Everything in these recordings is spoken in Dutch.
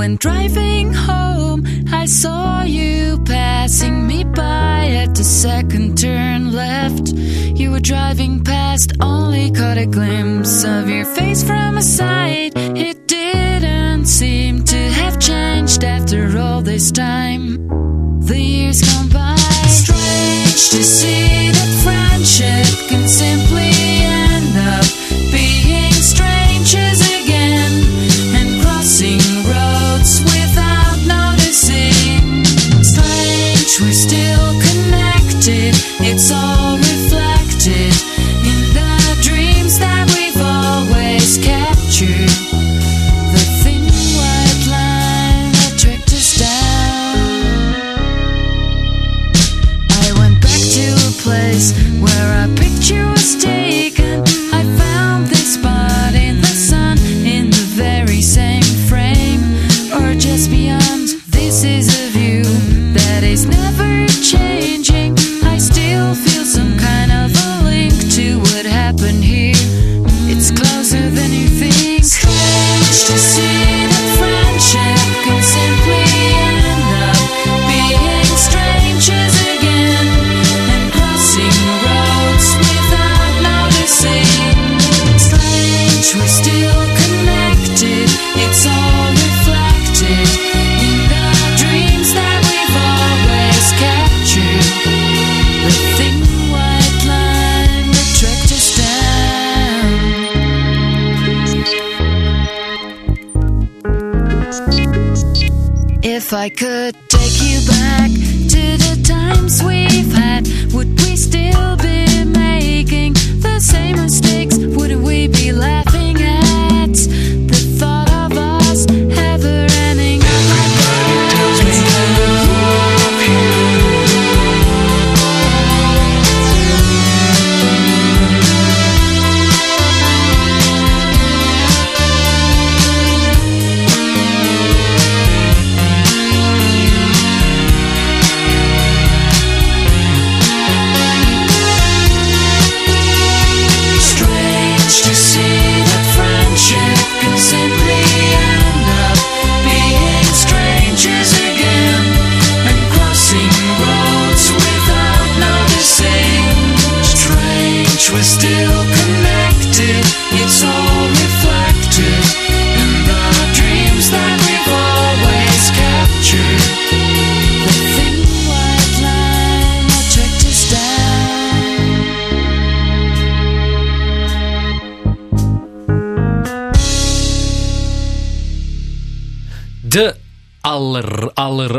When driving home, I saw you passing me by at the second turn left. You were driving past, only caught a glimpse of your face from a side. It didn't seem to have changed after all this time. The years gone by. Strange to see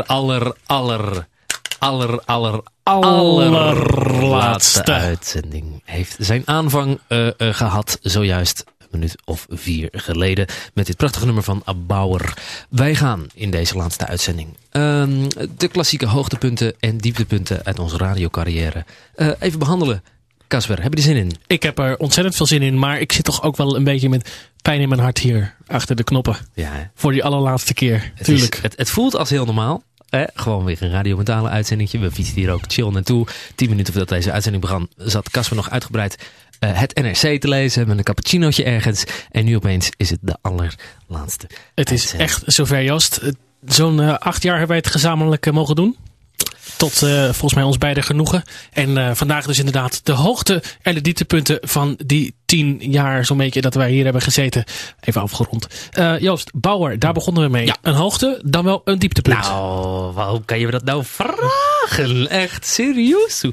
aller, aller, aller, aller, aller, aller, allerlaatste uitzending heeft zijn aanvang eh, eh, gehad zojuist een minuut of vier geleden met dit prachtige nummer van Bauer. Wij gaan in deze laatste uitzending ehm, de klassieke hoogtepunten en dieptepunten uit onze radiocarrière eh, even behandelen. Casper, heb je er zin in? Ik heb er ontzettend veel zin in, maar ik zit toch ook wel een beetje met pijn in mijn hart hier achter de knoppen. Ja, hè? Voor die allerlaatste keer, Het, is, tuurlijk. het, het voelt als heel normaal. Hè? Gewoon weer een radiomentale uitzendingje. We fietsen hier ook chill naartoe. Tien minuten voordat deze uitzending begon, zat Casper nog uitgebreid eh, het NRC te lezen met een cappuccinootje ergens. En nu opeens is het de allerlaatste. Het is uitzending. echt zover, Joost. Eh, Zo'n eh, acht jaar hebben wij het gezamenlijk eh, mogen doen. Tot eh, volgens mij ons beide genoegen. En eh, vandaag dus inderdaad de hoogte en de dieptepunten van die tien jaar zo'n beetje dat wij hier hebben gezeten. Even afgerond. Eh, Joost, Bauer, daar begonnen we mee. Ja. Een hoogte, dan wel een dieptepunt. Nou, waarom kan je me dat nou vragen? Echt serieus?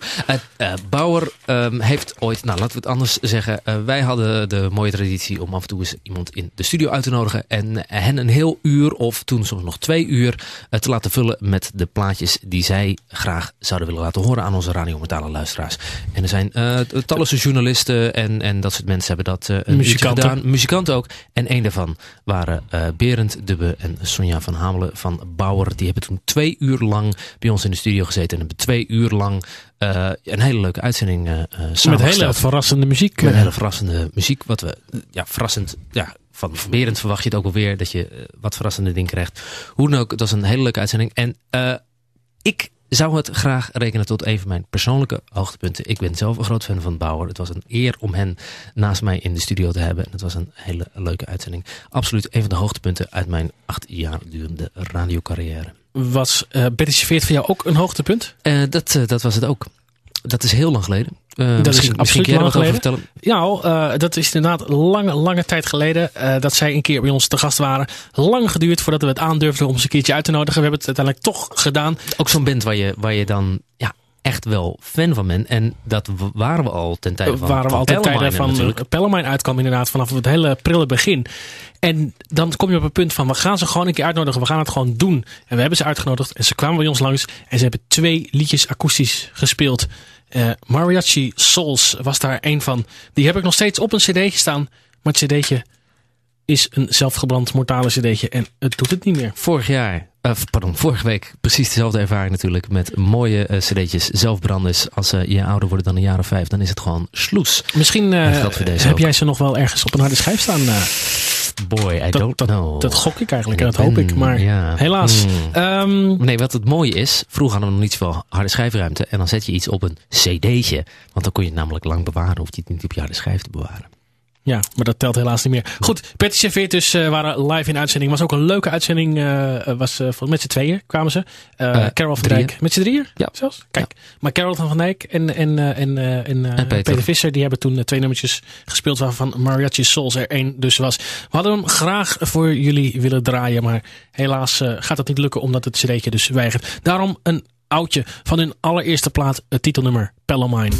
Eh, Bauer ehm, heeft ooit, nou laten we het anders zeggen. eh, wij hadden de mooie traditie om af en toe eens iemand in de studio uit te nodigen. En hen een heel uur of toen soms nog twee uur te laten vullen met de plaatjes die zij graag zouden willen laten horen aan onze radiometale luisteraars. En er zijn talloze journalisten en, en dat soort mensen hebben dat Muzikanten. gedaan. Muzikanten ook. En een daarvan waren Berend Dubbe en Sonja van Hamelen van Bauer. Die hebben toen twee uur lang bij ons in de studio gezeten. En hebben twee uur lang eh, een hele leuke uitzending eh, Met hele verrassende muziek. Met hele verrassende muziek. Wat we, ja, verrassend, ja, van Berend verwacht je het ook wel weer dat je wat verrassende dingen krijgt. Hoe dan ook, het was een hele leuke uitzending. En ik zou het graag rekenen tot een van mijn persoonlijke hoogtepunten. Ik ben zelf een groot fan van Bauer. Het was een eer om hen naast mij in de studio te hebben. En het was een hele leuke uitzending. Absoluut een van de hoogtepunten uit mijn acht jaar durende radiocarrière. Was uh, Betty Serveert voor jou ook een hoogtepunt? Uh, dat, uh, dat was het ook. Dat is heel lang geleden. Uh, dat misschien, is absoluut misschien lang geleden. vertellen. Ja, uh, dat is inderdaad lange, lange tijd geleden uh, dat zij een keer bij ons te gast waren. Lang geduurd voordat we het aandurfden om ze een keertje uit te nodigen. We hebben het uiteindelijk toch gedaan. Ook zo'n band waar je, waar je dan ja, echt wel fan van bent. En dat waren we al ten tijde van waren we al ten tijde van natuurlijk. Pellemijn uitkwam inderdaad vanaf het hele prille begin. En dan kom je op het punt van we gaan ze gewoon een keer uitnodigen. We gaan het gewoon doen. En we hebben ze uitgenodigd en ze kwamen bij ons langs. En ze hebben twee liedjes akoestisch gespeeld. Uh, Mariachi Souls was daar een van. Die heb ik nog steeds op een cd'tje staan. Maar het cd'tje is een zelfgebrand mortale cd'tje en het doet het niet meer. Vorig jaar, uh, pardon, vorige week precies dezelfde ervaring natuurlijk met mooie uh, cd'tjes, zelfbranders. Als uh, je ouder wordt dan een jaar of vijf, dan is het gewoon sloes. Misschien heb ook. jij ze nog wel ergens op een harde schijf staan. Boy, I dat, don't dat, know. Dat gok ik eigenlijk en dat hoop ik, maar ja. helaas. Hmm. Um, nee, wat het mooie is, vroeger hadden we nog niet zoveel harde schijfruimte. En dan zet je iets op een cd'tje. Want dan kon je het namelijk lang bewaren. Hoef je het niet op je harde schijf te bewaren. Ja, maar dat telt helaas niet meer. Goed, Betty Serveert dus uh, waren live in uitzending. Was ook een leuke uitzending. Uh, was, uh, met z'n tweeën kwamen ze. Carol van. Dijk. Met z'n drieën? Ja. Zelfs? Kijk. Ja. Maar Carol van Dijk en, en, en, en, en Peter. Peter. Visser. Die hebben toen twee nummertjes gespeeld. Waarvan Mariachi Souls er één dus was. We hadden hem graag voor jullie willen draaien. Maar helaas gaat dat niet lukken. Omdat het cd'tje dus weigert. Daarom een oudje van hun allereerste plaat. Het titelnummer Pelomine.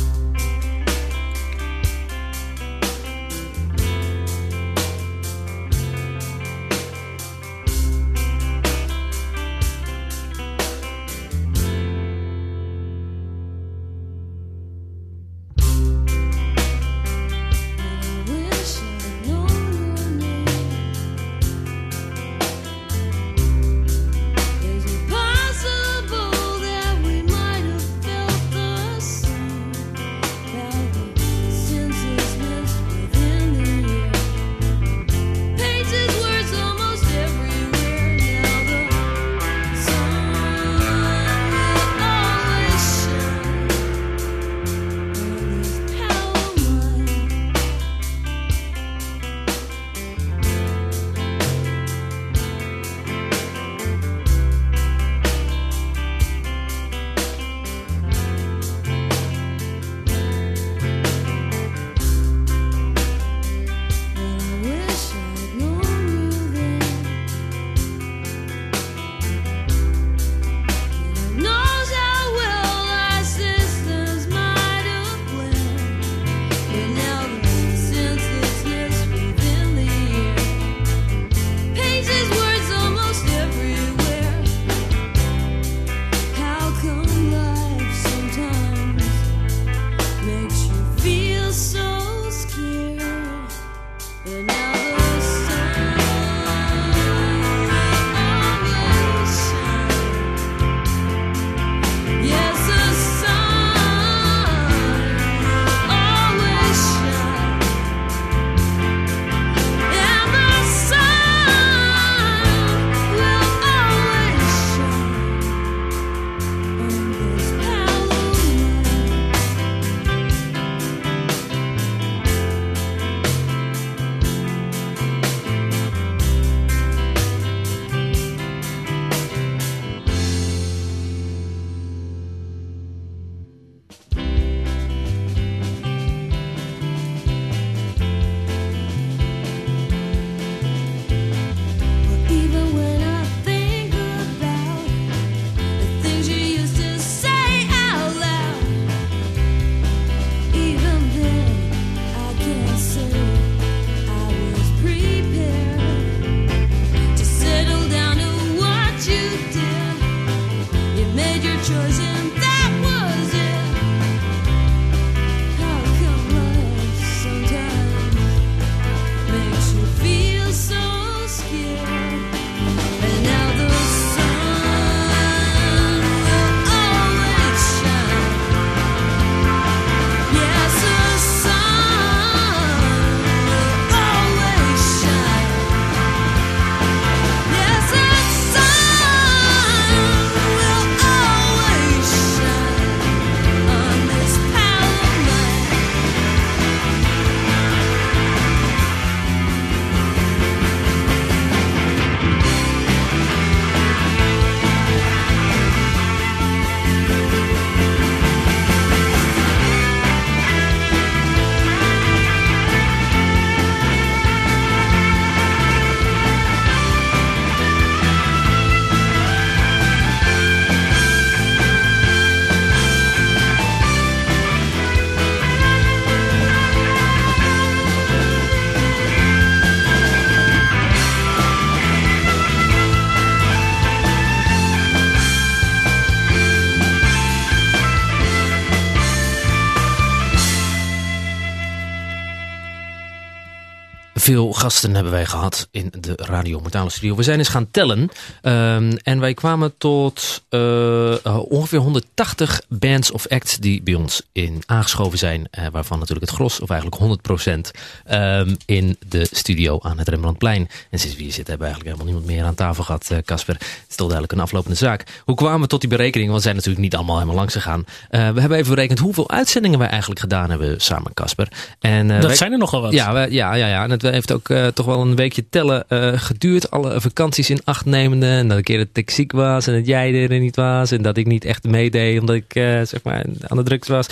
Veel gasten hebben wij gehad in de Radio Mortale Studio. We zijn eens gaan tellen. Ehm, en wij kwamen tot eh, eh, ongeveer 180 bands of acts die bij ons in aangeschoven zijn. eh, waarvan natuurlijk het gros, of eigenlijk 100% ehm, in de studio aan het Rembrandtplein. En sinds we hier zitten hebben we eigenlijk helemaal niemand meer aan tafel gehad, eh, Casper. het is toch duidelijk een aflopende zaak. Hoe kwamen we tot die berekening? Want we zijn natuurlijk niet allemaal helemaal langs gegaan. Eh, we hebben even berekend hoeveel uitzendingen wij eigenlijk gedaan hebben samen, Casper. En, Dat wij- zijn er nogal wat. ja, ja, ja, ja. En het heeft ook eh, toch wel een weekje tellen eh, geduurd. Alle vakanties in acht nemende. En dat een keer dat ik ziek was. En dat jij er niet was. En dat ik niet echt meedeed omdat ik eh, zeg maar aan de drugs was.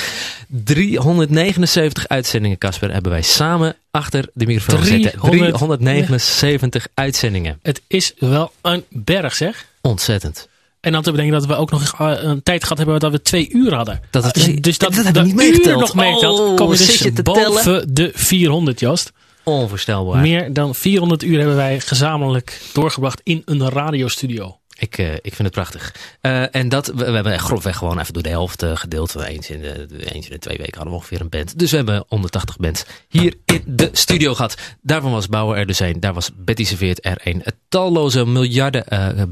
379 uitzendingen, Casper, hebben wij samen achter de microfoon gezeten. 300 379 uitzendingen. Het is wel een berg, zeg. Ontzettend. En dan te bedenken dat we ook nog een tijd gehad hebben dat we twee uur hadden. Dat het- dus, dus dat, dat hebben dat niet uur meegeteld. nog meetelt, Oh, komen dus je te boven de 400, Joost. Onvoorstelbaar. Meer dan 400 uur hebben wij gezamenlijk doorgebracht in een radiostudio. Ik, eh, ik vind het prachtig. Eh, en dat, we, we hebben grofweg gewoon even door de helft eh, gedeeld. Eens in, de, eens in de twee weken hadden we ongeveer een band. Dus we hebben 180 bands hier in de studio gehad. Daarvan was Bauer er dus een. Daar was Betty Serveert er een. Talloze miljarden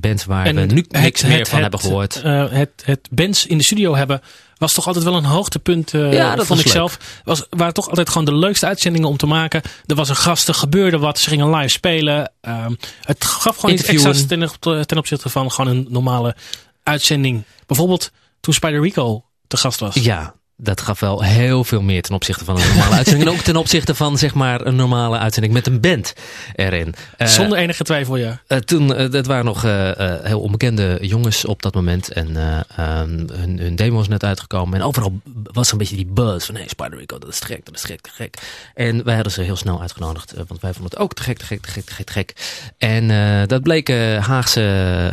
bands waar we nu niks het- meer het- van het, hebben gehoord. eh, het, het bands in de studio hebben was toch altijd wel een hoogtepunt, eh Ja, dat vond ik leuk. zelf. Was, waren toch altijd gewoon de leukste uitzendingen om te maken. Er was een gast, er gebeurde wat, ze gingen live spelen. Ehm, het gaf gewoon iets extra's ten, ten opzichte van gewoon een normale uitzending. Bijvoorbeeld toen Spider Rico te gast was. Ja, dat gaf wel heel veel meer ten opzichte van een normale uitzending. En ook ten opzichte van zeg maar een normale uitzending met een band erin. Eh, Zonder enige twijfel, ja. Eh, toen, eh, dat waren nog heel onbekende jongens op dat moment. En eh, ehm, hun, hun demo was net uitgekomen. En overal was een beetje die buzz van... Hey, Spider Rico, dat is te gek, dat is te gek, te gek. En wij hadden ze heel snel uitgenodigd. want wij vonden het ook te gek, te gek, te gek, te gek, te gek. En dat bleek Haagse,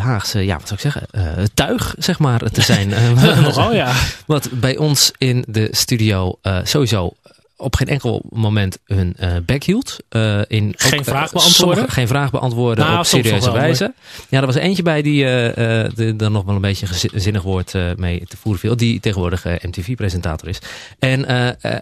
Haagse, ja, wat zou ik zeggen? tuig, zeg maar, te zijn. Nogal, ja. wat bij ons in de studio eh, sowieso op geen enkel moment hun eh bek hield. Eh, in Geen vraag beantwoorden? sommige- geen vraag beantwoorden Nou, op serieuze wijze. Ja, er was eentje bij die de- er nog wel een beetje een zinnig woord mee te voeren viel. Die tegenwoordig MTV-presentator is. En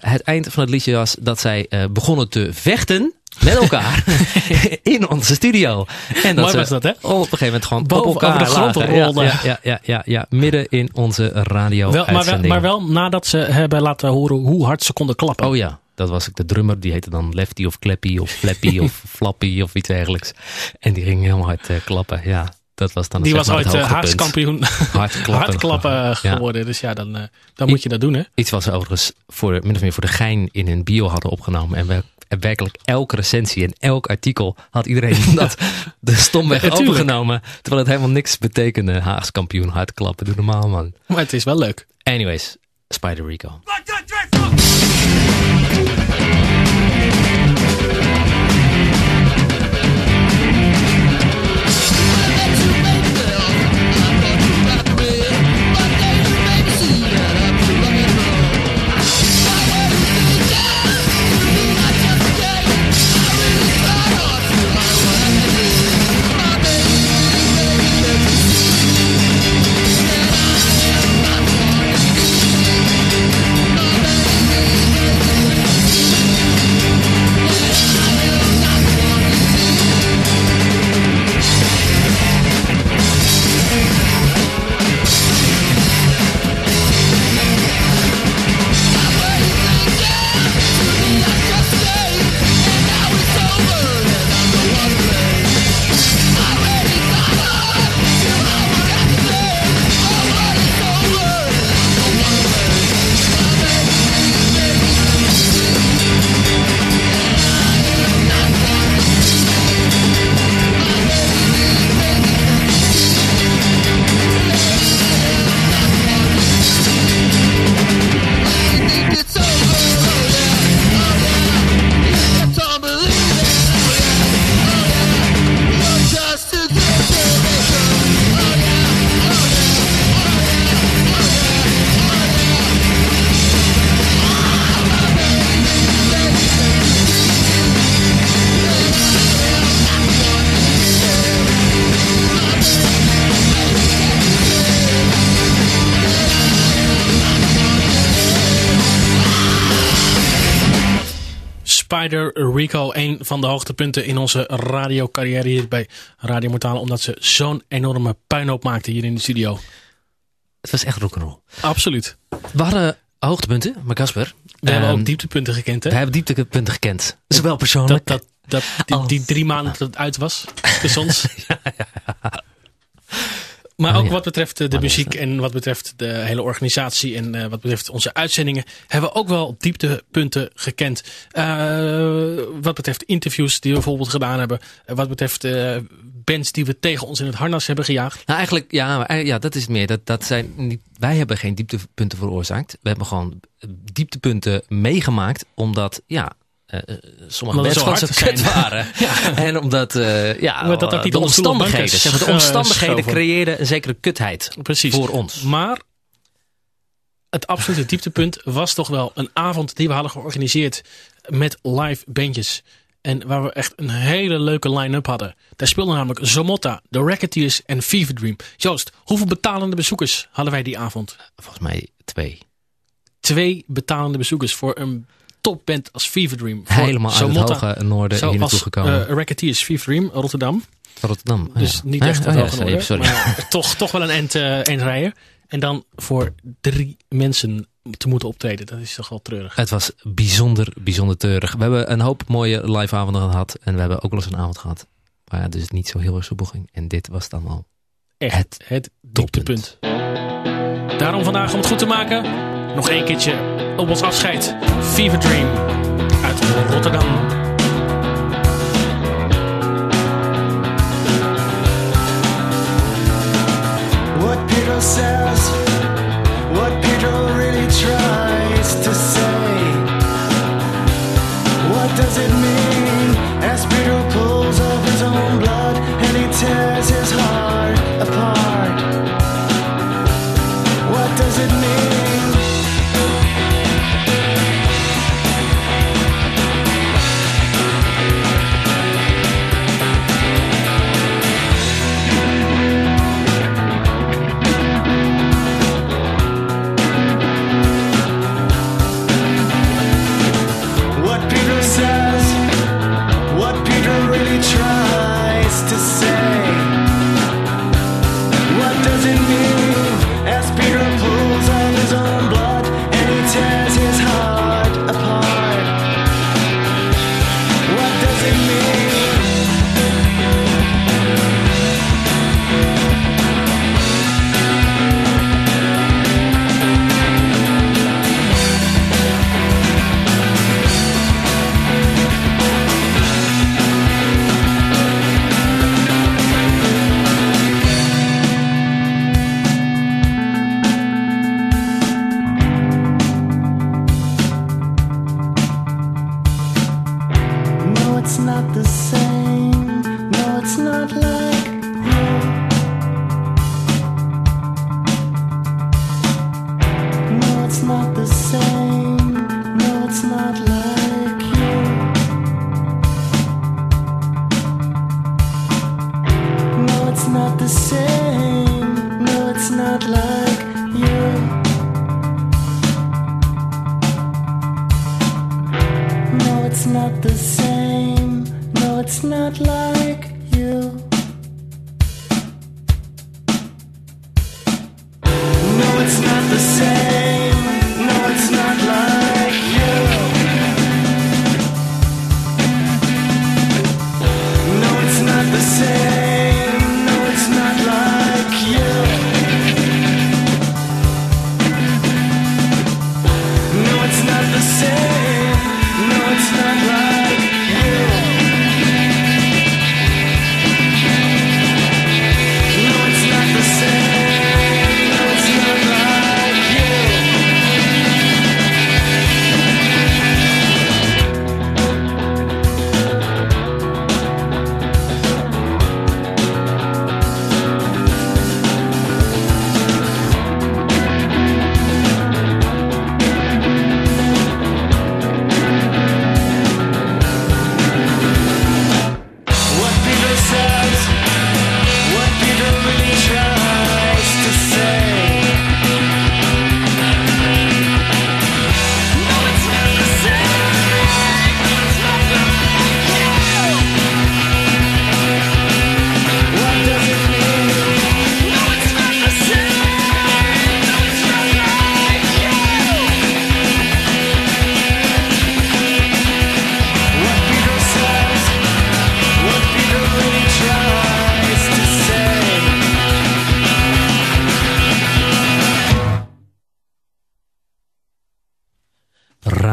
het eind van het liedje was dat zij begonnen te vechten met elkaar in onze studio. En Mooi ze was dat, hè? Op een gegeven moment gewoon Boven op elkaar over de grond rolden. Ja, ja, ja, ja, ja, midden in onze radio Wel, maar, wel, maar wel nadat ze hebben laten horen hoe hard ze konden klappen. Oh ja, dat was ik de drummer. Die heette dan Lefty of Clappy of Flappy of Flappy of iets dergelijks. En die ging heel hard eh, klappen. Ja, dat was dan Die was ooit het uh, Haags hoogtepunt. kampioen Hard klappen. hardklappen eh, Ja. geworden. Dus ja, dan, eh, dan moet je dat doen, hè? Iets wat ze overigens voor, min of meer voor de gein in hun bio hadden opgenomen. En we, en werkelijk elke recensie en elk artikel had iedereen dat de stomweg Ja, tuurlijk. overgenomen. Terwijl het helemaal niks betekende. Haags kampioen, hard klappen. Doe normaal man. Maar het is wel leuk. Anyways, Spider Rico. Van de hoogtepunten in onze radiocarrière hier bij Radio Mortale. Omdat ze zo'n enorme puinhoop maakten hier in de studio. Het was echt rock'n'roll. Absoluut. We hadden hoogtepunten, maar Casper. We hebben ehm, ook dieptepunten gekend, hè? We hebben dieptepunten gekend. Zowel persoonlijk. Dat, dat, dat, die, drie maanden dat het uit was. Tussen ons. Maar Oh, ook wat betreft de Oh, muziek en wat betreft de hele organisatie en eh, wat betreft onze uitzendingen, hebben we ook wel dieptepunten gekend. Eh, wat betreft interviews die we bijvoorbeeld gedaan hebben. Eh, wat betreft bands die we tegen ons in het harnas hebben gejaagd. Nou, eigenlijk, ja, ja, dat is het meer. Dat, dat zijn niet, wij hebben geen dieptepunten veroorzaakt. We hebben gewoon dieptepunten meegemaakt, omdat, ja, eh, eh, sommige Omdat mensen gewoon zo kut waren. En omdat, eh, ja, Omdat dat de omstandigheden, is zeg maar, de omstandigheden creëerden een zekere kutheid Precies. voor ons. Maar het absolute dieptepunt was toch wel een avond die we hadden georganiseerd met live bandjes. En waar we echt een hele leuke line-up hadden. Daar speelden namelijk Zomotta, The Racketeers en Fever Dream. Joost, hoeveel betalende bezoekers hadden wij die avond? Volgens mij twee. Twee betalende bezoekers voor een topband als Fever Dream. Voor Helemaal uit het hoge noorden hier naartoe gekomen. eh, Racketeers, Fever Dream, Rotterdam. Rotterdam. Oh, Dus ja. niet echt Oh, het ja, hoge sorry, maar toch, toch wel een eind, eh. En dan voor drie mensen te moeten optreden. Dat is toch wel treurig. Het was bijzonder, bijzonder treurig. We hebben een hoop mooie live avonden gehad. En we hebben ook wel eens een avond gehad. Waar het dus niet zo heel erg soepel ging. En dit was dan al Echt het het dieptepunt. Daarom vandaag om het goed te maken. Nog één keertje op ons afscheid. Fever Dream uit Rotterdam. Says, what Pedro really tries to say. What does it mean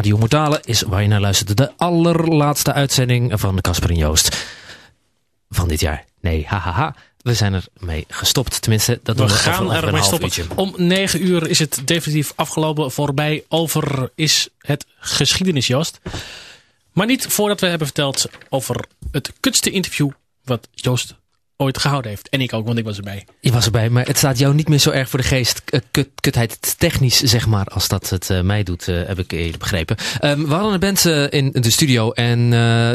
Radio Mortale is waar je naar luistert. De allerlaatste uitzending van Casper en Joost van dit jaar. Nee, hahaha. We zijn ermee gestopt. Tenminste, dat doen We we gaan ermee stoppen. uurtje. Om negen uur is het definitief afgelopen. Voorbij over is het geschiedenis, Joost. Maar niet voordat we hebben verteld over het kutste interview wat Joost ooit gehouden heeft. En ik ook, want ik was erbij. Je was erbij, maar het staat jou niet meer zo erg voor de geest. eh, Kut, kutheid technisch, zeg maar, als dat het eh, mij doet, eh, heb ik eerder begrepen. Ehm, we hadden een band in de studio en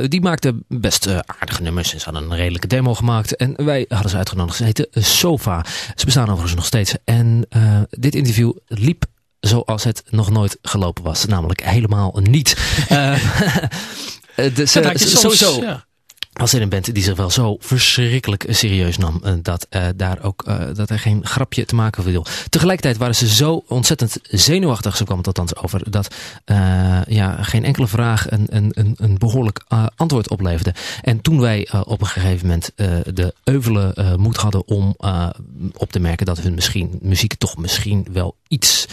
die maakte best aardige nummers. En ze hadden een redelijke demo gemaakt. En wij hadden ze uitgenodigd. Ze heette Sofa. Ze bestaan overigens nog steeds. En dit interview liep zoals het nog nooit gelopen was. Namelijk helemaal niet. Soms, sowieso ja. Was er een band die zich wel zo verschrikkelijk serieus nam. eh, Dat, eh, daar ook, eh, dat er geen grapje te maken viel. Tegelijkertijd waren ze zo ontzettend zenuwachtig. Zo kwam het althans over. Dat ja, geen enkele vraag een, een, een, een behoorlijk eh, antwoord opleverde. En toen wij op een gegeven moment de euvele eh, moed hadden om op te merken dat hun misschien, muziek toch misschien wel iets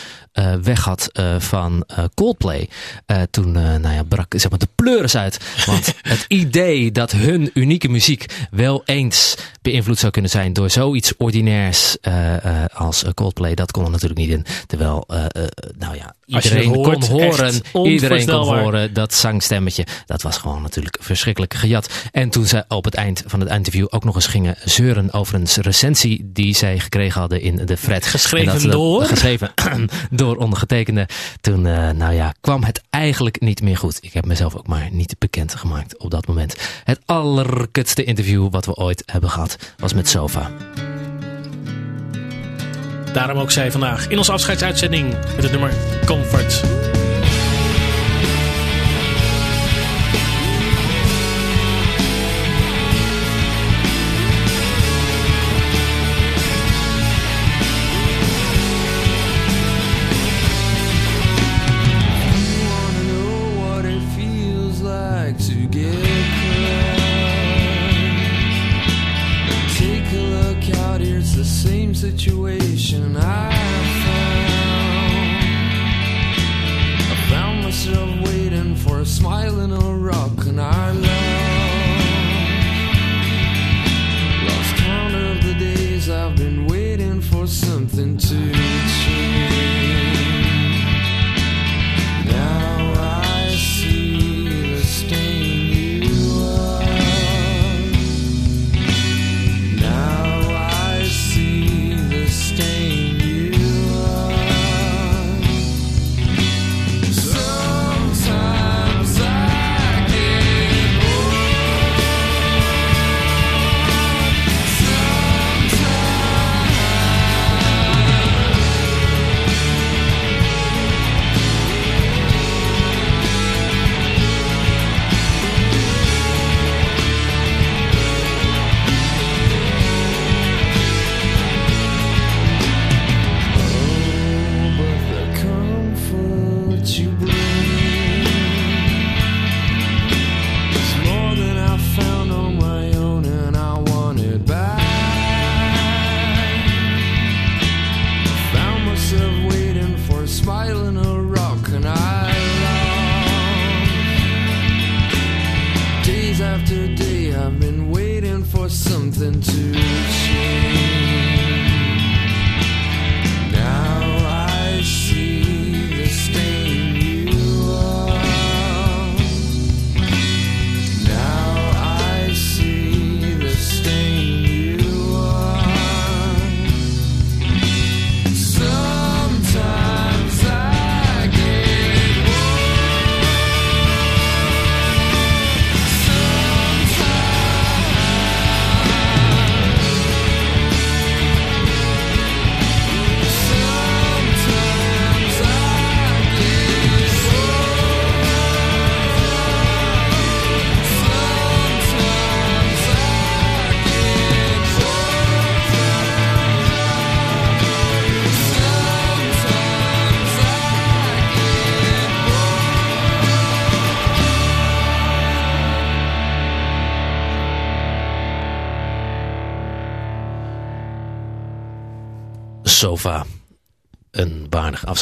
weg had van Coldplay. Toen nou ja, brak zeg maar, de pleuris uit. Want het idee dat hun unieke muziek wel eens beïnvloed zou kunnen zijn door zoiets ordinairs eh, eh, als Coldplay, dat kon er natuurlijk niet in. Terwijl, eh, nou ja, iedereen hoort, kon horen, iedereen kon horen dat zangstemmetje. Dat was gewoon natuurlijk verschrikkelijk gejat. En toen ze op het eind van het interview ook nog eens gingen zeuren over een recensie die zij gekregen hadden in de Fred. Geschreven dat door? Geschreven door ondergetekende. Toen, nou ja, kwam het eigenlijk niet meer goed. Ik heb mezelf ook maar niet bekend gemaakt op dat moment. Het allerkutste interview wat we ooit hebben gehad was met Sofa. Daarom ook zij vandaag in onze afscheidsuitzending met het nummer Comfort. Something to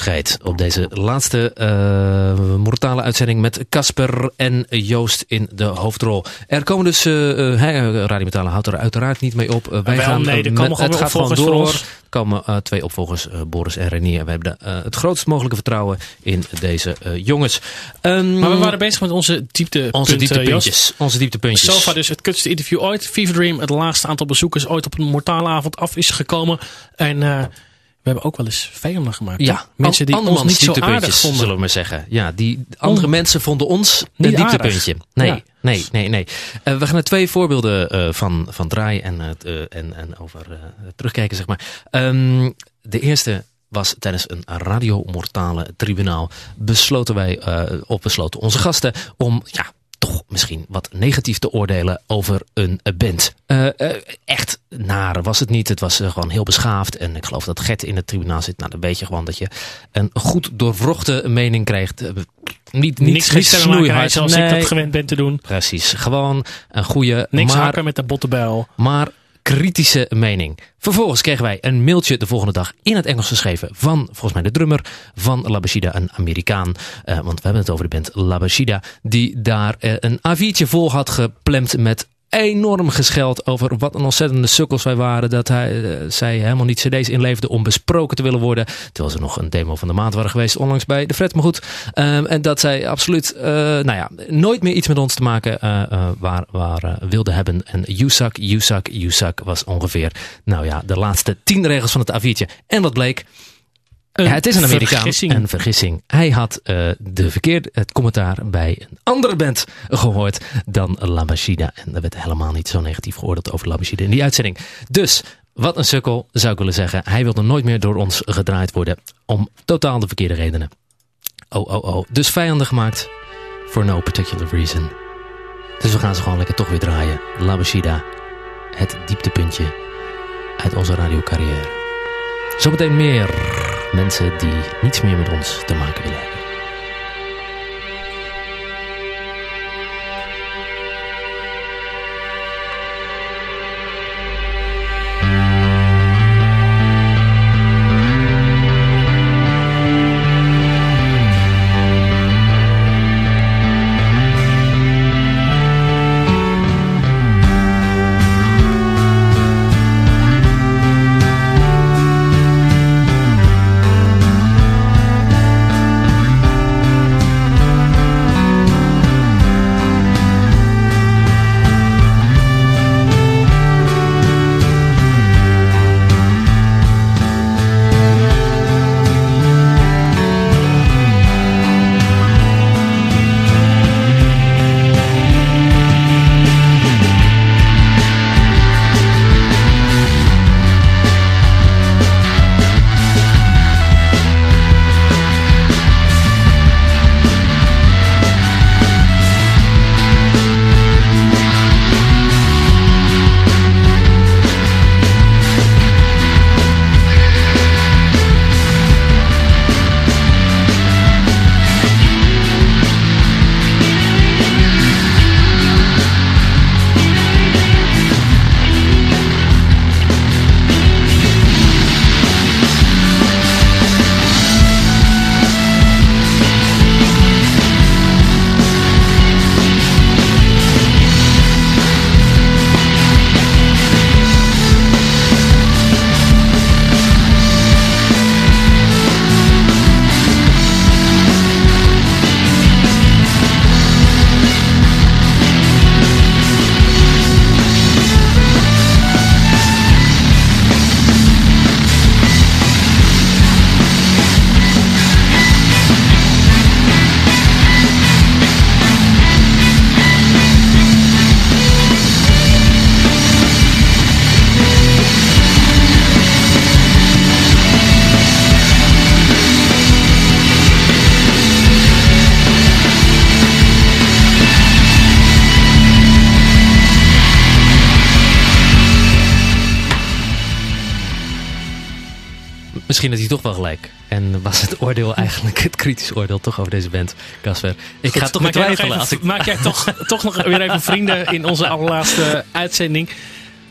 afscheid op deze laatste eh, mortale uitzending met Casper en Joost in de hoofdrol. Er komen dus, eh eh, hey, Radio Metalen houdt er uiteraard niet mee op. Wij gaan, nee, er met- het gaat gewoon door. Er komen twee opvolgers, Boris en Renier. En we hebben de, het grootst mogelijke vertrouwen in deze jongens. Ehm, Maar we waren bezig met onze dieptepunten. onze dieptepuntjes. Onze dieptepuntjes. Zo far dus het kutste interview ooit. Fever Dream, het laatste aantal bezoekers ooit op een mortale avond af is gekomen. En we hebben ook wel eens vijanden gemaakt. Ja, mensen die ons niet zo aardig vonden. zullen we maar zeggen. Ja, die andere On- mensen vonden ons een dieptepuntje. Nee, Ja. nee, nee, nee. Eh, we gaan er twee voorbeelden eh, van, van draaien en, het, eh, en, en over terugkijken, zeg maar. Ehm, de eerste was tijdens een radiomortale tribunaal. Besloten wij, of besloten onze gasten om, ja, toch misschien wat negatief te oordelen over een band. Eh, eh, echt naar was het niet. Het was eh, gewoon heel beschaafd. En ik geloof dat Gert in het tribunaal zit. Nou, dan weet je gewoon dat je een goed doorvrochte mening krijgt. Niet, niet, Niks niet snoeihard. zoals ik dat gewend ben te doen. Precies. Gewoon een goede, Niks maar, hakken met de bottebel. maar kritische mening. Vervolgens kregen wij een mailtje de volgende dag in het Engels geschreven van volgens mij de drummer van Labashida, een Amerikaan. Eh, want we hebben het over de band Labashida, die daar eh, een A4'tje vol had geplemd met enorm gescheld over wat een ontzettende sukkels wij waren. Dat hij, eh, zij helemaal niet cd's inleefde om besproken te willen worden. Terwijl ze nog een demo van de maand waren geweest onlangs bij de Fred. Maar goed. Ehm, en dat zij absoluut eh, nou ja, nooit meer iets met ons te maken eh, waar, waar, wilden hebben. En suck, you suck was ongeveer nou ja, de laatste tien regels van het A4'tje. En wat bleek? Ja, het is een Amerikaan. vergissing. Een vergissing. Hij had eh, de verkeerde, het commentaar bij een andere band gehoord dan La Machida. En er werd helemaal niet zo negatief geoordeeld over La Machida in die uitzending. Dus, wat een sukkel zou ik willen zeggen. Hij wilde nooit meer door ons gedraaid worden. Om totaal de verkeerde redenen. Oh, oh, oh. Dus vijanden gemaakt. For no particular reason. Dus we gaan ze gewoon lekker toch weer draaien. La Machida. Het dieptepuntje uit onze radiocarrière. Zometeen meer mensen die niets meer met ons te maken willen hebben. Misschien had hij toch wel gelijk. En was het oordeel eigenlijk het kritisch oordeel toch over deze band, Casper. Ik ga toch nog twijfelen. Als ik, Maak jij toch, toch nog weer even vrienden in onze allerlaatste uitzending.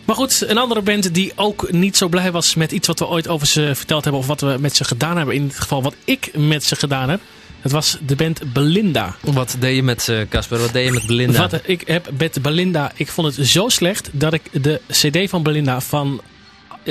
Maar goed, een andere band die ook niet zo blij was met iets wat we ooit over ze verteld hebben. Of wat we met ze gedaan hebben. In dit geval wat ik met ze gedaan heb. Het was de band Belinda. Wat deed je met Casper? Wat deed je met Belinda? Wat ik heb met Belinda, ik vond het zo slecht dat ik de CD van Belinda van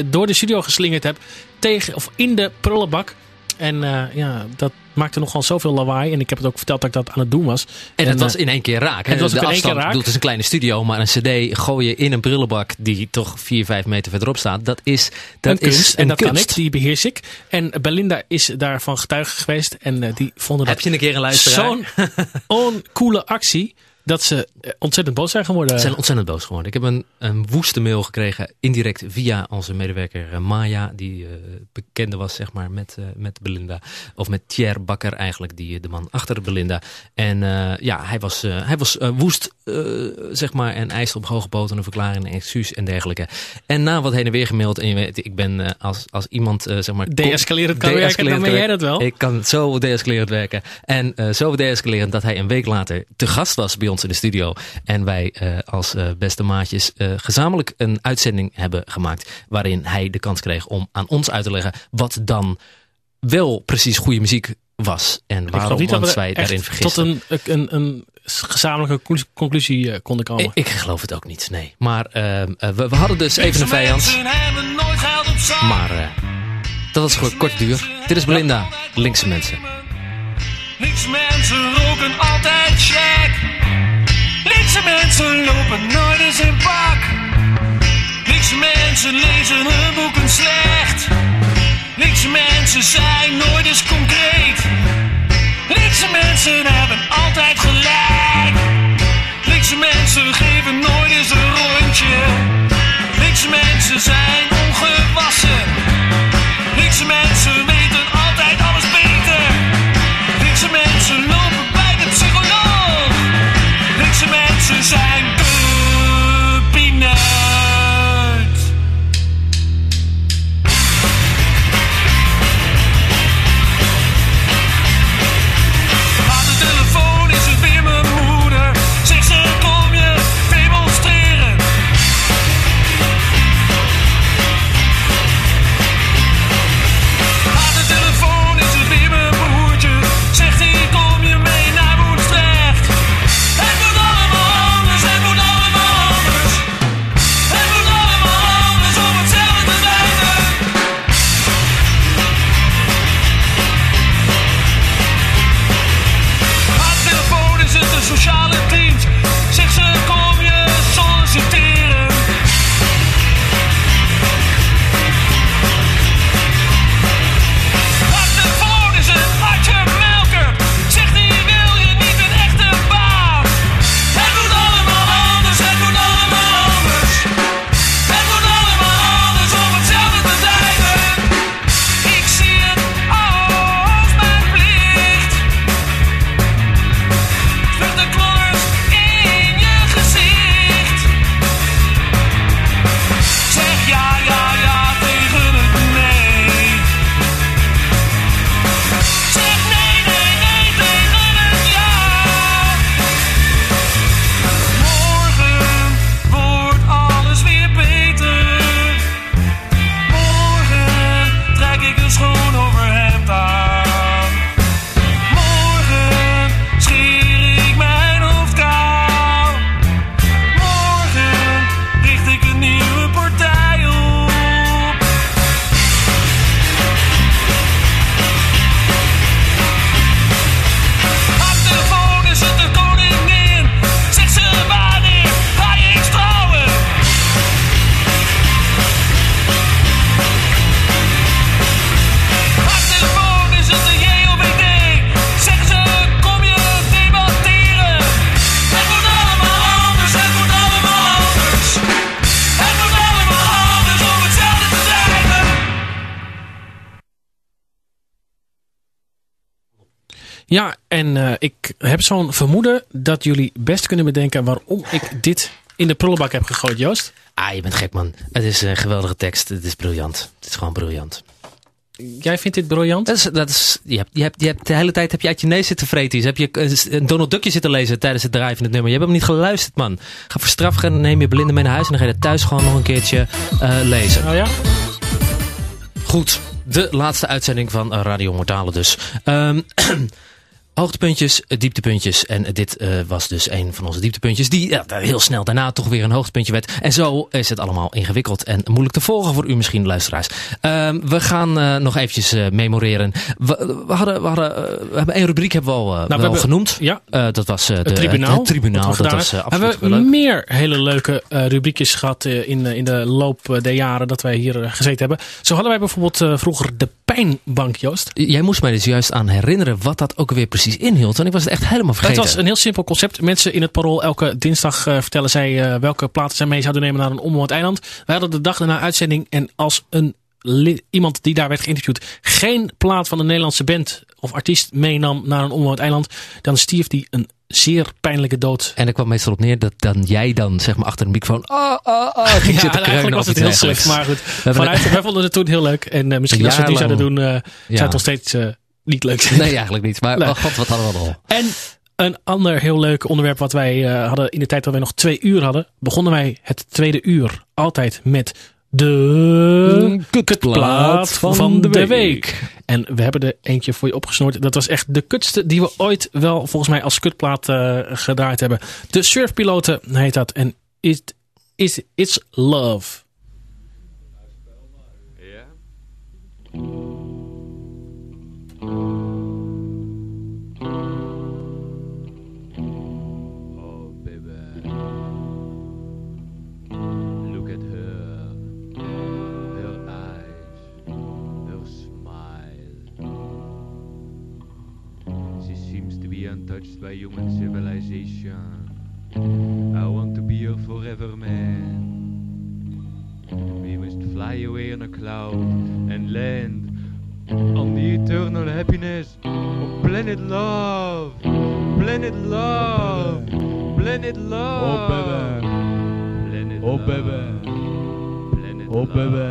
door de studio geslingerd heb tegen of in de prullenbak. En eh, ja, dat maakte nogal zoveel lawaai. En ik heb het ook verteld dat ik dat aan het doen was. En het eh, was in één keer raak. hè? het was de in één keer afstand, raak. bedoel, het is een kleine studio, maar een cd gooi je in een brullenbak die toch 4, 5 meter verderop staat. Dat is, dat een kunst. is en dat kan ik, die beheers ik. En Belinda is daarvan getuige geweest. En eh, die vonden Heb dat je een keer een luisteraar? zo'n oncoole actie. Dat ze eh, ontzettend boos zijn geworden. Ze zijn ontzettend boos geworden. Ik heb een, een woeste mail gekregen, indirect via onze medewerker eh, Maya, die eh, bekende was zeg maar met, met Belinda. Of met Thierry Bakker eigenlijk, die, de man achter Belinda. En ja, hij was, hij was woest, zeg maar, en eiste op hoge poten een verklaring, een excuus en dergelijke. En na wat heen en weer gemaild, en je weet, ik ben als, als iemand, zeg maar... Deescalerend kan werken, dan ben jij dat wel. Ik kan zo deescalerend werken. En zo deescalerend dat hij een week later te gast was bij ons in de studio. En wij eh, als eh, beste maatjes eh, gezamenlijk een uitzending hebben gemaakt. Waarin hij de kans kreeg om aan ons uit te leggen wat dan wel precies goede muziek was. En waarom niet dat wij daarin tot vergisten. een, een, een gezamenlijke conclusie- konden komen. Ik, ik geloof het ook niet, nee. Maar we, we hadden dus even een vijand. Maar eh, dat was gewoon kort duur. Dit is Belinda, linkse mensen. Linkse mensen roken altijd check. Linkse mensen lopen nooit eens in pak. Linkse mensen lezen hun boeken slecht. Linkse mensen zijn nooit eens concreet. Linkse mensen hebben altijd gelijk. Linkse mensen geven nooit eens een rondje. Linkse mensen zijn ongewassen. Linkse mensen Ja, en eh, ik heb zo'n vermoeden dat jullie best kunnen bedenken waarom ik dit in de prullenbak heb gegooid, Joost. Ah, je bent gek man. Het is een geweldige tekst. Het is briljant. Het is gewoon briljant. Jij vindt dit briljant? Dat is, dat is, je, hebt, je, hebt, je hebt de hele tijd heb je uit je neus zitten vreten. Heb je een Donald Duckje zitten lezen tijdens het draaien van het nummer. Je hebt hem niet geluisterd, man. Ga voor straf gaan, neem je blinde mee naar huis en dan ga je thuis gewoon nog een keertje eh, lezen. Oh ja? Goed, de laatste uitzending van eh, Radio Mortale dus. Ehm, hoogtepuntjes, eh, dieptepuntjes. En dit eh, was dus een van onze dieptepuntjes. Die ja, heel snel daarna toch weer een hoogtepuntje werd. En zo is het allemaal ingewikkeld en moeilijk te volgen voor u misschien, luisteraars. Ehm, we gaan eh, nog eventjes eh, memoreren. We, we hadden, we, hadden, eh, we hebben één rubriek hebben we al, eh, wel hebben- genoemd. Ja. Eh, dat was eh, de, Het tribunaal. Het, tribunaal. Dat was eh, hebben. absoluut hebben we leuk. meer hele leuke eh, rubriekjes gehad eh, in, de- in de loop eh, der jaren dat wij hier eh, gezeten hebben. Zo hadden wij bijvoorbeeld eh, vroeger de pijnbank, Joost. Jij moest mij dus juist aan herinneren wat dat ook weer precies inhield. Want ik was het echt helemaal vergeten. Het was een heel simpel concept. Mensen in het parool elke dinsdag eh, vertellen zij eh, welke platen zij mee zouden nemen naar een onbewoond eiland. Wij hadden de dag daarna uitzending en als een iemand die daar werd geïnterviewd geen plaat van een Nederlandse band of artiest meenam naar een onbewoond eiland, dan stierf die een zeer pijnlijke dood. En er kwam meestal op neer dat dan jij dan zeg maar achter een microfoon. Ah, ah, ah. ging Ja, zitten eigenlijk was het heel slecht. Maar goed, vanuit, wij vonden het toen heel leuk. En eh, misschien als we het nu zouden doen, eh zou het nog steeds eh, niet leuk zijn. Nee, eigenlijk niet. Maar Nee. oh god, wat hadden we al. En een ander heel leuk onderwerp wat wij hadden in de tijd dat wij nog twee uur hadden, begonnen wij het tweede uur altijd met de kutplaat van, de, week. En we hebben er eentje voor je opgesnoord. Dat was echt de kutste die we ooit wel volgens mij als kutplaat gedraaid hebben. De surfpiloten heet dat. En it, is, It's Love. To be untouched by human civilization. I want to be her forever man. We must fly away on a cloud and land on the eternal happiness of planet love. Planet love. Planet love. Oh, baby. Planet Oh, love. baby. Planet Oh, love. baby.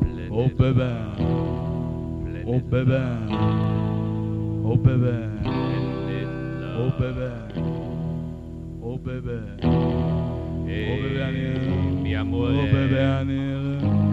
Planet Oh, baby. Oh, baby. Oh, baby. Planet Oh, love. baby. Oh, eh, baby. Hey, Oh, baby, Annie. mi amore. Oh, baby.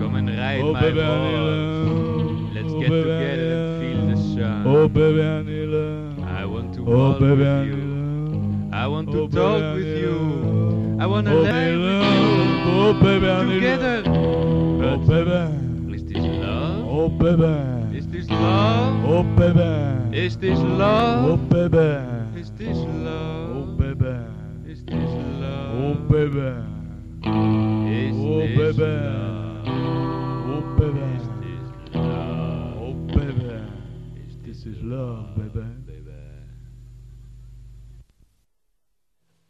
Come and ride Oh, my baby, horse. Annie. Let's Oh, get baby, together and feel the sun. Oh, baby, Annie. I want to Oh, walk baby, with you. I want to Oh, talk baby, with you. I want to Oh, lie with you. Oh, baby, Annie. Together. Oh, But baby. is this love? Oh, baby. Is this love? Oh, baby. Is this Oh, love? baby. Baby. Is Oh, this baby. love? Oh, baby. Is this love? Oh, baby. Is This is love, baby.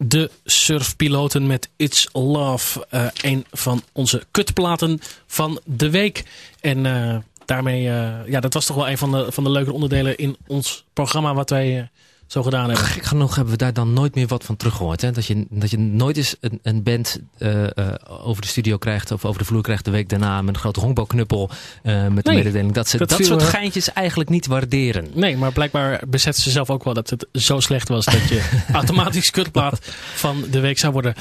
De surfpiloten met It's Love. eh, een van onze kutplaten van de week. En eh, daarmee, eh, ja, dat was toch wel een van de, van de leuke onderdelen in ons programma wat wij eh, zo gedaan hebben. Gek genoeg hebben we daar dan nooit meer wat van teruggehoord. Hè? Dat, je, dat je nooit eens een, een band eh, eh, over de studio krijgt of over de vloer krijgt de week daarna met een grote honkbalknuppel eh, met de Nee, mededeling dat ze dat soort geintjes eigenlijk niet waarderen. Nee, maar blijkbaar bezetten ze zelf ook wel dat het zo slecht was dat je automatisch kutplaat van de week zou worden.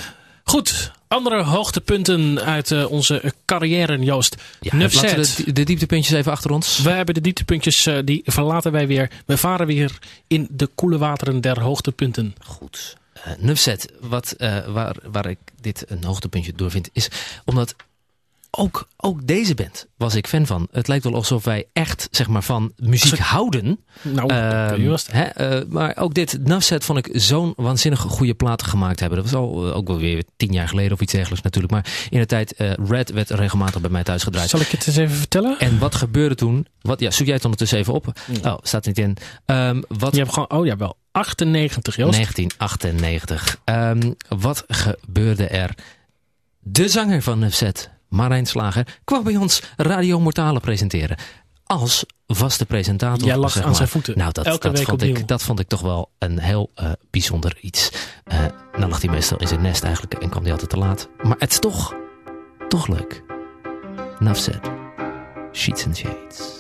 Goed, andere hoogtepunten uit eh, onze carrière, Joost. Ja, laten we de, de dieptepuntjes even achter ons. We hebben de dieptepuntjes, eh, die verlaten wij weer. We varen weer in de koele wateren der hoogtepunten. Goed. Uh, Nufset, wat, waar, waar ik dit een hoogtepuntje door vind, is omdat ook, ook deze band was ik fan van. Het lijkt wel alsof wij echt zeg maar, van muziek houden. Nou, het? hè, eh, maar ook dit Nufset vond ik zo'n waanzinnig goede plaat gemaakt hebben. Dat was al eh, ook wel weer tien jaar geleden of iets dergelijks natuurlijk. Maar in de tijd, eh, Red werd regelmatig bij mij thuis gedraaid. Zal ik het eens even vertellen? En wat gebeurde toen? Wat, ja, zoek jij het ondertussen even op. Oh, staat niet in. Ehm, wat Je hebt gewoon, oh ja, wel 98, Joost. 1998. Ehm, wat gebeurde er? De zanger van Nufset, Marijn Slager, kwam bij ons Radio Mortale presenteren. Als vaste presentator. Jij lag zeg aan maar. zijn voeten. Nou, dat, Elke dat, week vond opnieuw. ik, dat vond ik toch wel een heel eh, bijzonder iets. Eh nou lag hij meestal in zijn nest eigenlijk en kwam hij altijd te laat. Maar het is toch, toch leuk. Nufset. Sheets and Shades.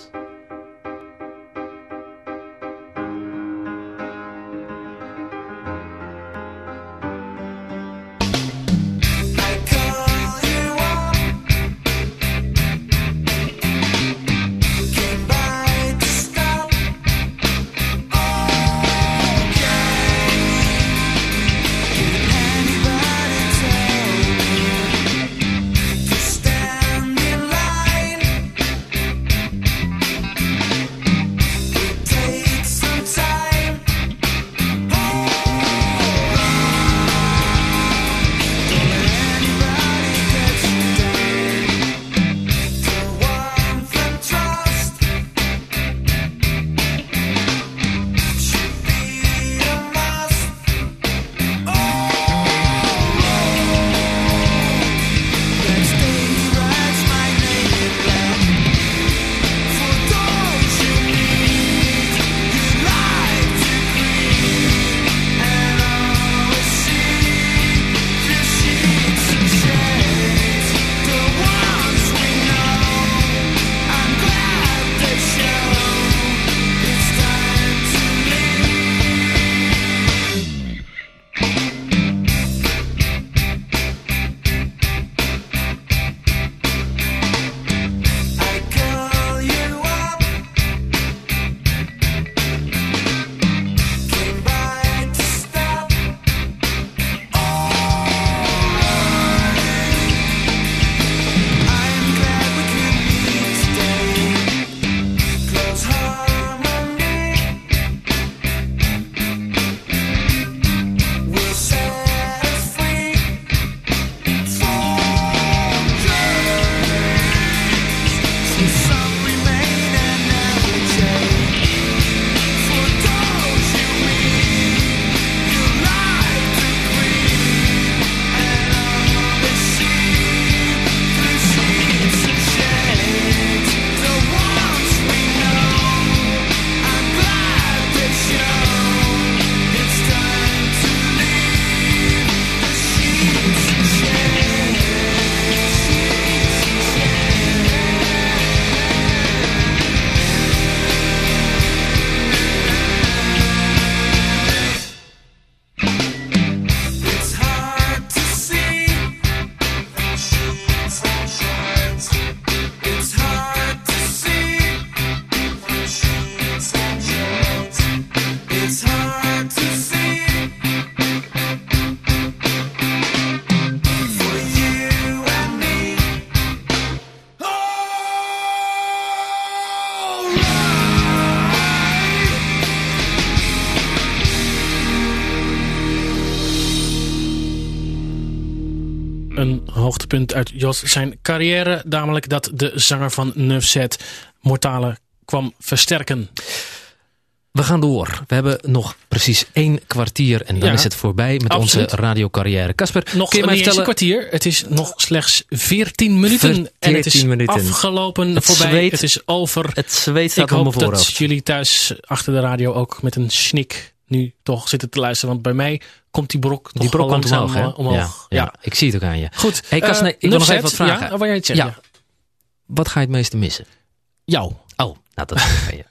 Een hoogtepunt uit Jos zijn carrière. Namelijk dat de zanger van Nuffset Mortale kwam versterken. We gaan door. We hebben nog precies één kwartier en dan Ja, is het voorbij met absoluut. onze radiocarrière. Casper, Nog kun je mij een vertellen... kwartier. Het is nog slechts 14 minuten. en het is 14 minuten. afgelopen Het voorbij. zweet- het is over. Het zweet Ik staat hoop dat jullie thuis achter de radio ook met een snik nu toch zitten te luisteren. Want bij mij komt die brok toch Die brok komt omhoog, hè? eh, omhoog. Ja, ja. ik zie het ook aan je. Goed. Hey, Cas, eh, ik wil nog even wat vragen. Ja, wat jij het? Ja. Wat ga je het meeste missen? Jou. Oh, nou dat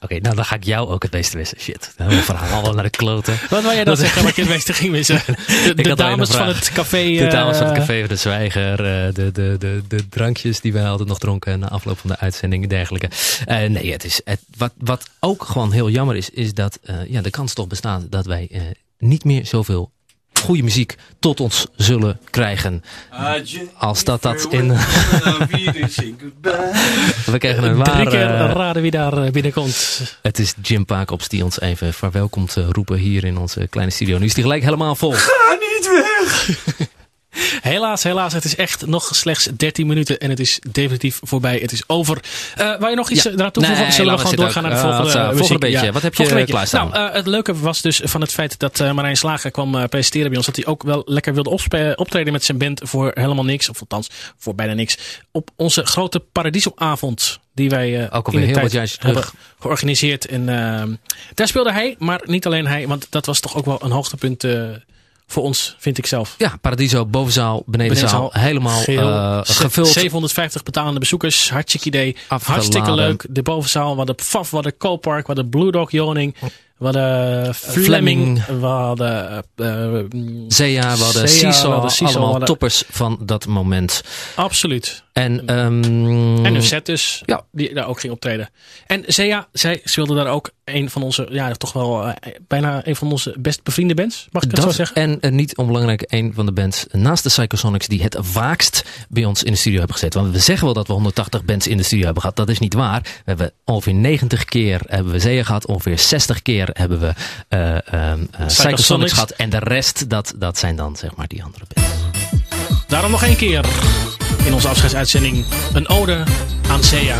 oké. Nou dan ga ik jou ook het meeste missen. Shit, een verhaal al naar de kloten. Wat wil jij dan zeggen wat je het meeste ging missen? De, dames van het café. De dames van het eh, café van de Zwijger, eh, de, de, de, de drankjes die wij altijd nog dronken na afloop van de uitzending en dergelijke. Eh, nee, het is, het, wat, wat ook gewoon heel jammer is, is dat eh, ja, de kans toch bestaat dat wij eh, niet meer zoveel goede muziek tot ons zullen krijgen. Als dat dat in... We krijgen een Drie ware... keer raden wie daar eh, binnenkomt. Het is Jim Paakops die ons even vaarwel komt eh, roepen hier in onze kleine studio. Nu is die gelijk helemaal vol. Helaas, helaas. Het is echt nog slechts 13 minuten en het is definitief voorbij. Het is over. Eh waar je nog iets Ja. eh, eraan toevoegen? Nee, Zullen we gewoon doorgaan zitten naar de ook. volgende Eh, volgende muziek? beetje. Wat heb je Volgende klaarstaan? Nou, eh, het leuke was dus van het feit dat Marijn Slager kwam presenteren bij ons. Dat hij ook wel lekker wilde optreden met zijn band voor helemaal niks. Of althans, voor bijna niks. Op onze grote Paradiso-avond. Die wij Ook in de heel tijd wat hebben terug. georganiseerd. En eh, daar speelde hij, maar niet alleen hij. Want dat was toch ook wel een hoogtepunt... voor ons, vind ik zelf. Ja, Paradiso, bovenzaal, benedenzaal, helemaal eh, gevuld. 750 betalende bezoekers, hartstikke idee. Afgeladen. Hartstikke leuk. De bovenzaal, we hadden FAF, we hadden Co-Park, we hadden Blue Dog Joning, hadden Fleming, we hadden eh, eh, Zea, we hadden Zea, we hadden we allemaal hadden- toppers van dat moment. absoluut. En, ehm, En dus, Ja. die daar ook ging optreden. En Zea, zij speelde daar ook een van onze, ja, toch wel eh, bijna een van onze best bevriende bands, mag ik het dat zo zeggen? en eh, niet onbelangrijk, een van de bands naast de Psychosonics die het vaakst bij ons in de studio hebben gezet. Want we zeggen wel dat we 180 bands in de studio hebben gehad. Dat is niet waar. We hebben ongeveer 90 keer hebben we Zea gehad. Ongeveer 60 keer hebben we eh ehm, eh, Psychosonics gehad. En de rest, dat, dat zijn dan zeg maar die andere bands. Daarom nog één keer in onze afscheidsuitzending een ode aan Zea.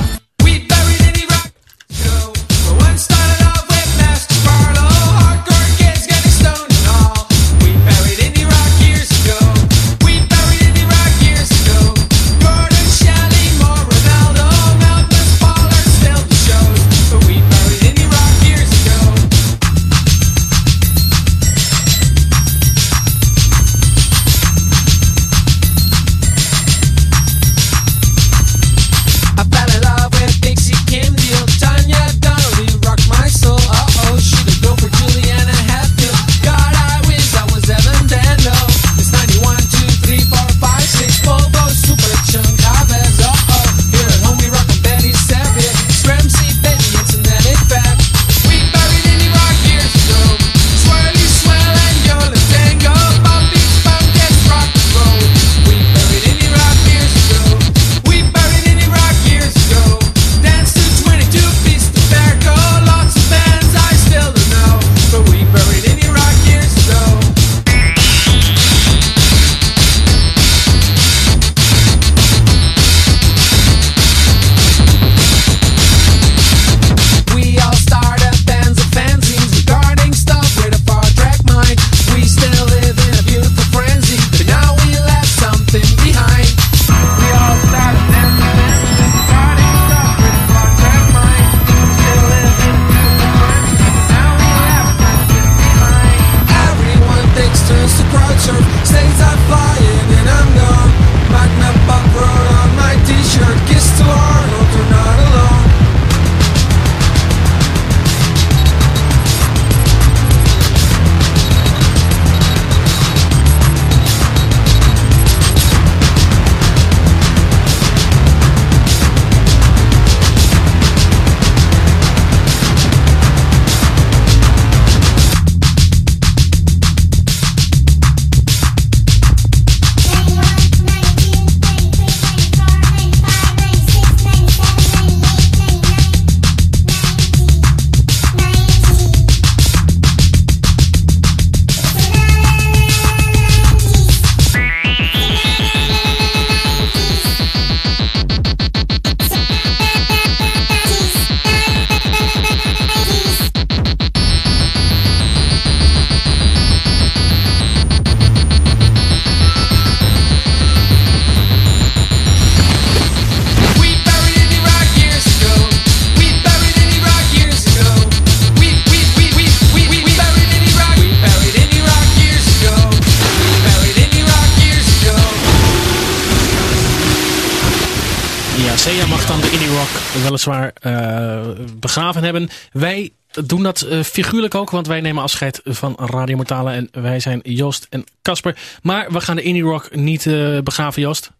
Doen dat eh, figuurlijk ook, want wij nemen afscheid van Radio Mortale en wij zijn Joost en Casper. Maar we gaan de indie rock niet eh, begraven, Joost.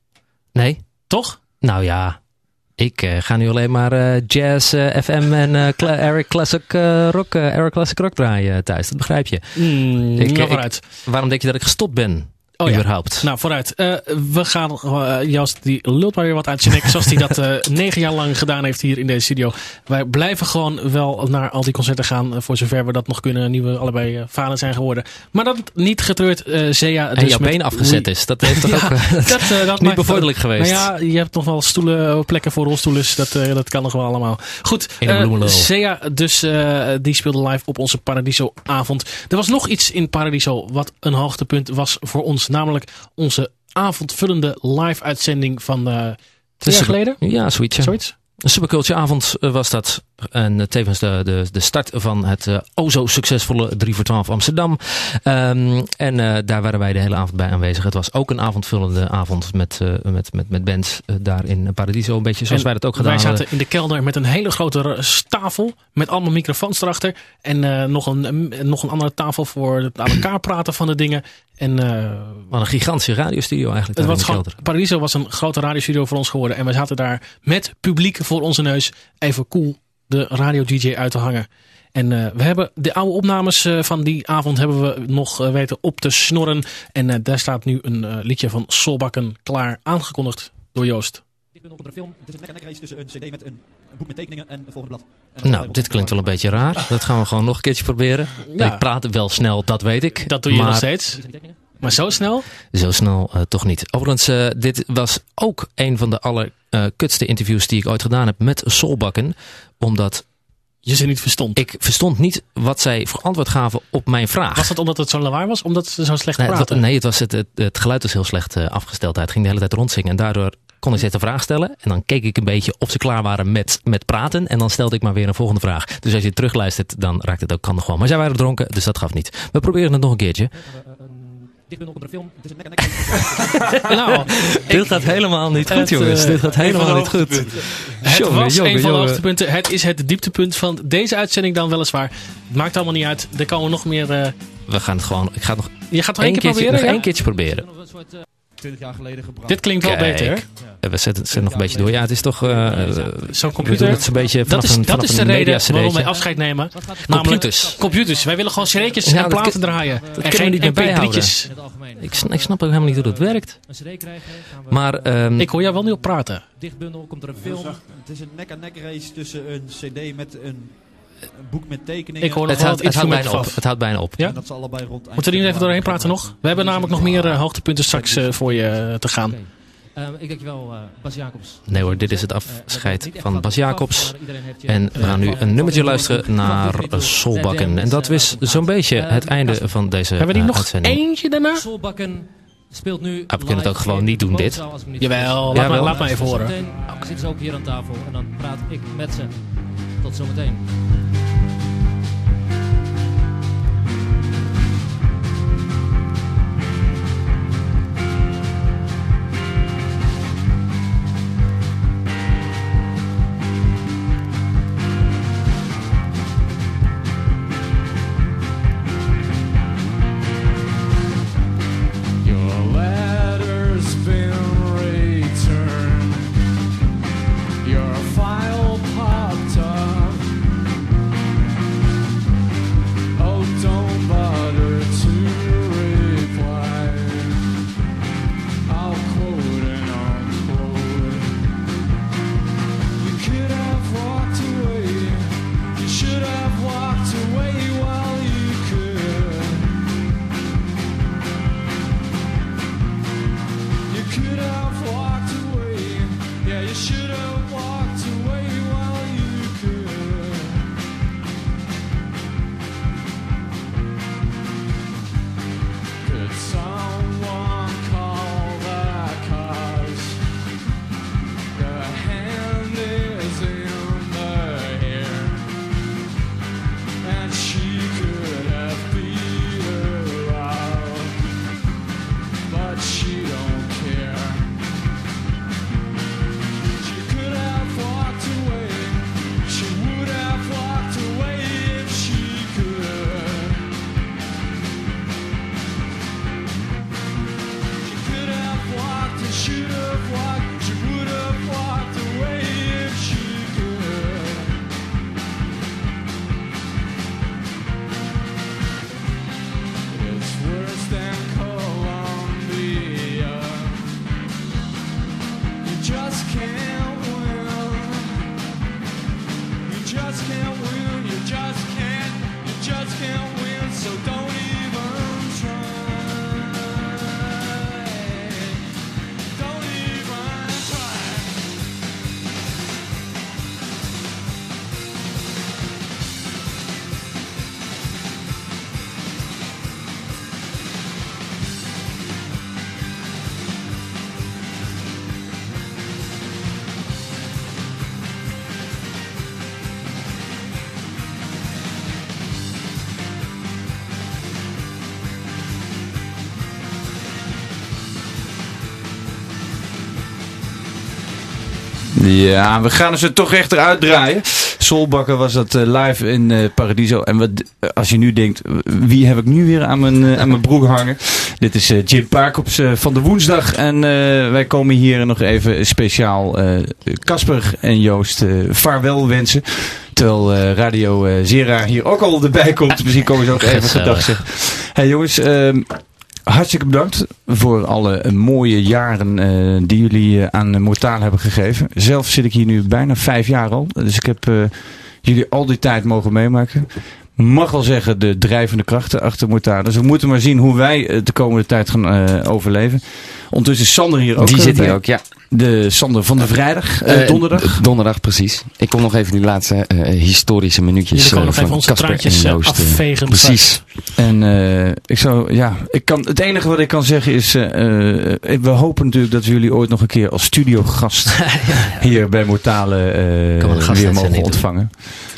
Nee? Toch? Nou ja, ik eh, ga nu alleen maar jazz, FM en cla- Eric Classic Rock, Eric Classic Rock draaien thuis. Dat begrijp je. Mm, Ik- nou, ik-. Waarom denk je dat ik gestopt ben? Oh ja. überhaupt? Nou, vooruit. Eh, we gaan, eh, Joost, die lult maar weer wat uit zijn nek. zoals hij dat eh, negen jaar lang gedaan heeft hier in deze studio. Wij blijven gewoon wel naar al die concerten gaan. voor zover we dat nog kunnen. Nu we allebei vader zijn geworden. Maar dat niet getreurd, Zea. en dus jouw met been afgezet We- is. Dat heeft toch Ja, ook dat, dat niet bevorderlijk geweest. Nou ja, je hebt nog wel stoelen, plekken voor rolstoelen. Dat, eh, dat kan nog wel allemaal. Goed. Zea dus, die speelde live op onze Paradiso avond. Er was nog iets in Paradiso wat een hoogtepunt was voor ons. Namelijk onze avondvullende live uitzending van eh twee jaar geleden. Ja, zoiets. ja. Zoiets? Een Superculture-avond eh, was dat. En eh, tevens de, de, de start van het eh, o zo succesvolle 3 voor 12 Amsterdam. Ehm, en daar waren wij de hele avond bij aanwezig. Het was ook een avondvullende avond met, met, met, met bands daar in Paradiso. Een beetje zoals En wij dat ook gedaan Wij hadden. zaten in de kelder met een hele grote tafel. Met allemaal microfoons erachter. En nog, een, nog een andere tafel voor het aan elkaar praten van de dingen. En Wat een gigantische radiostudio eigenlijk. het was in de kelder. Paradiso was een grote radiostudio voor ons geworden. En we zaten daar met publiek voor onze neus even cool de radio-dj uit te hangen. En eh, we hebben de oude opnames eh, van die avond hebben we nog eh, weten op te snorren. En eh, daar staat nu een eh, liedje van Solbakken klaar aangekondigd door Joost. Ik ben nog op een film. Het is een nek-en-nek race tussen een cd met een, een boek met tekeningen en het volgende blad. En Nou, dit klinkt wel een beetje raar. Dat gaan we gewoon nog een keertje proberen. Ja. Ik praat wel snel, dat weet ik. Dat doe je maar nog steeds. Maar zo snel? Zo snel eh, toch niet. Overigens, eh, dit was ook een van de allerkutste interviews die ik ooit gedaan heb met Solbakken. Omdat Je ze niet verstond. ik verstond niet wat zij voor antwoord gaven op mijn vraag. Was dat omdat het zo lawaai was? Omdat ze zo slecht nee, praten? nee, het, was het, het, het geluid was heel slecht eh, afgesteld. Het ging de hele tijd rondzingen. En daardoor kon ik steeds een vraag stellen. En dan keek ik een beetje of ze klaar waren met, met praten. En dan stelde ik maar weer een volgende vraag. Dus als je het terugluistert, dan raakt het ook kan nog wel. Maar zij waren dronken, dus dat gaf niet. We proberen het nog een keertje. Komt er een film. Het is een nek-en-nek race. nou, Dit gaat helemaal niet goed, jongens. eh, Dit gaat helemaal niet goed. het Jongen, was een van de hoogtepunten. Het is het dieptepunt van deze uitzending dan weliswaar. Het maakt allemaal niet uit. Er komen nog meer... eh, We gaan het gewoon. Ik ga het nog je gaat nog één keer proberen? nog één keertje proberen. 20 jaar geleden gebracht. Dit klinkt wel Kijk. beter, hè? Eh, We zetten, zetten nog een beetje door. Ja, het is toch. eh, eh, Zo'n computer. het een beetje Dat is, een, dat is de reden waarom wij afscheid nemen. Computers. computers. Wij willen gewoon cd'tjes Ja, en dat platen draaien. en kunnen we geen niet meer bijhouden. mp3'tjes. In het algemeen. Ik, ik snap ook helemaal niet hoe dat werkt. Een cd krijgen. Gaan we Maar ehm, Ik hoor jou wel niet op praten. dichtbundel komt er een film. Het is een nek-en-nek race tussen een cd met een, een boek met tekeningen. Ik hoor het, houdt, het het, houdt bijna op. het houdt bijna op. Ja? En dat ze allebei rond Moeten we er niet even doorheen praten nog? We hebben namelijk nog meer eh, hoogtepunten straks eh, voor je eh, te gaan. Oké. Ehm, ik denk wel uh, Bas Jacobs. Nee hoor, dit is het afscheid van Bas Jacobs. En we gaan nu een nummertje luisteren naar Solbakken. En dat is zo'n beetje het einde van deze Hebben we die nog eentje daarna? Solbakken speelt nu. we kunnen het ook gewoon niet doen, dit. Jawel, laat, maar, laat maar even horen. Zitten ze ook hier aan tafel en dan praat ik met ze. Tot zometeen. Ja, we gaan ze toch echt eruit draaien. Solbakken was dat eh, live in eh, Paradiso. En wat, eh, als je nu denkt, wie heb ik nu weer aan mijn, eh, aan mijn broek hangen? Dit is eh, Jim Parkops eh, van de woensdag. En eh, wij komen hier nog even speciaal eh, Casper en Joost eh, vaarwel wensen. Terwijl eh, Radio eh, Zera hier ook al erbij komt. Misschien komen ze ook even gedag zeggen. Hey jongens, ehm, hartstikke bedankt voor alle mooie jaren eh, die jullie eh, aan Mortaal hebben gegeven. Zelf zit ik hier nu bijna vijf jaar al. Dus ik heb eh, jullie al die tijd mogen meemaken. Mag wel zeggen de drijvende krachten achter Mortaal. Dus we moeten maar zien hoe wij de komende tijd gaan overleven. Ondertussen is Sander hier ook. Die zit hier ook, ja. De Sander van de vrijdag, eh, Eh, donderdag. Donderdag, precies. Ik kom nog even die laatste eh, historische minuutjes eh, nog van Casper en eh, Joost, eh, afvegen. Precies. En eh, ik zou, ja, ik kan, het enige wat ik kan zeggen is, eh, eh, we hopen natuurlijk dat we jullie ooit nog een keer als studiogast hier bij Mortale eh, weer mogen doen. ontvangen.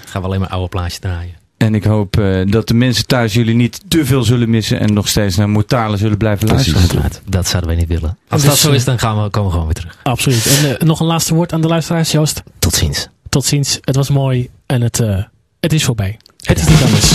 Gaan we alleen maar oude plaatjes draaien. En ik hoop eh, dat de mensen thuis jullie niet te veel zullen missen en nog steeds naar Mortale zullen blijven luisteren. Dat zouden wij niet willen. Als Dus, dat zo eh, is, dan gaan we, komen we gewoon weer terug. Absoluut. En eh, nog een laatste woord aan de luisteraars, Joost. Tot ziens. Tot ziens. Het was mooi en het, eh, het is voorbij. Het is niet anders.